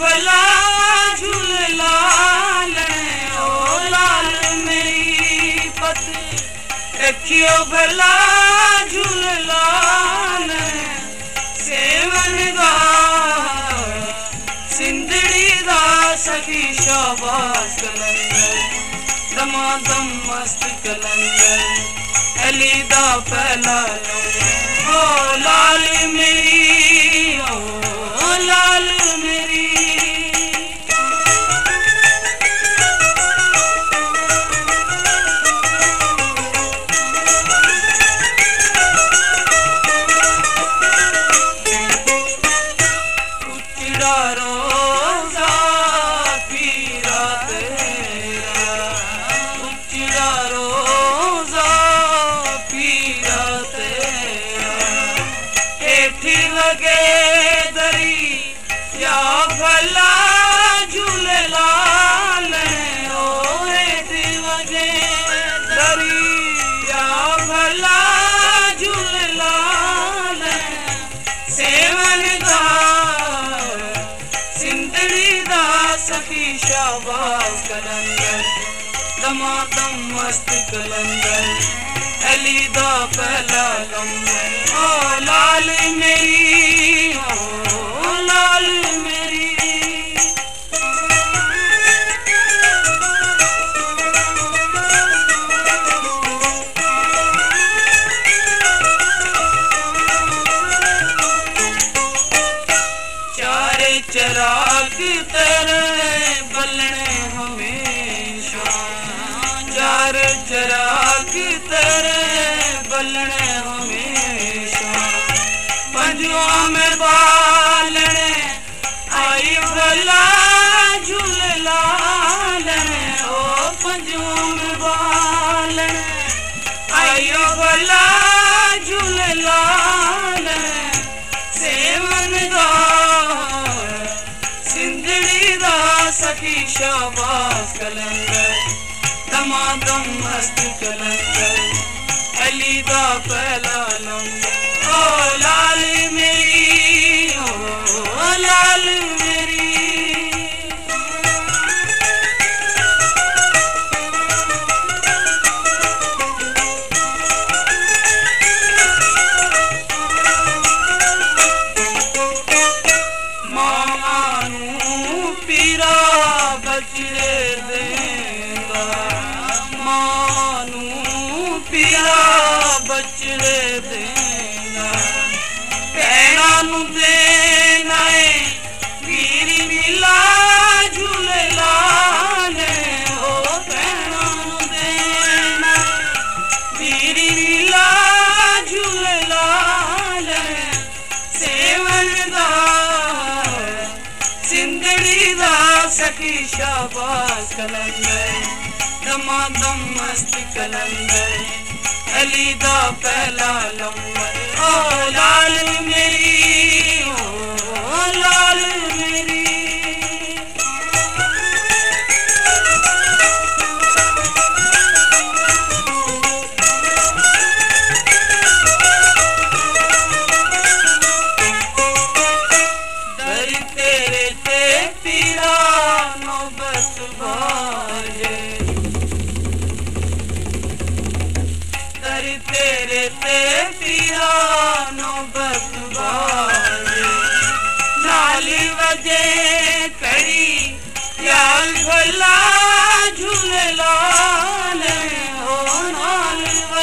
भला भला सिंधड़ी दा सखी शाबाश कलंदर। दमादम मस्त लाल मेरी शाबाश कलंदर दमादम मस्त कलंदर अली मेरी बलने हमेशा। पंजुआ में बालने आई भला में बालने आयो भला दा सिंधड़ी दा सखी शाबाश कलंदर زما د مست کلنګ علي دا پلالم او لال میری او لال میری مانو پیرا بچ دیندا ਬਚੜੇ ਦੇਣਾ ਪੈਣਾ ਨੂੰ ਦੇਣਾ ਏ ਵੀਰ ਮਿਲਾ ਝੁਲਲਾਨੇ ਹੋ ਪੈਣਾ ਨੂੰ ਦੇਣਾ ਵੀਰ ਮਿਲਾ ਝੁਲਲਾਨੇ ਸੇਵਨ ਦਾ ਸਿੰਦੜੀ ਦਾ ਸਖੀ ਸ਼ਾਬਾਸ਼ ਕਲੰਦਰ ਦਮਾ ਦਮ ਮਸਤ ਕਲੰਦਰ علی دا پہلا لمبر او لال میری او لال میری در تیرے تے پیرا نو بس بھا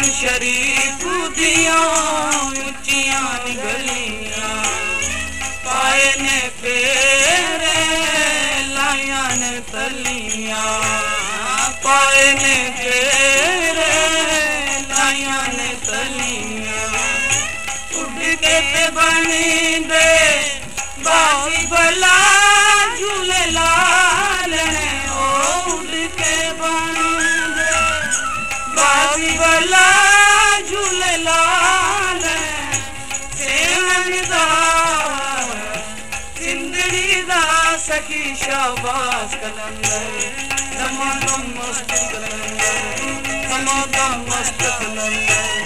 श्रीमन शरीफ दिया ऊंचियाँ गलियाँ पाए ने फेरे, लाया ने तलियाँ। पाए ने फेरे, लाया ने तलियाँ। उड़ के बनी दे बाई भला की शाबाश कलंदर। नमो नमस्ते कलंदर। नमो नमस्ते कलंदर।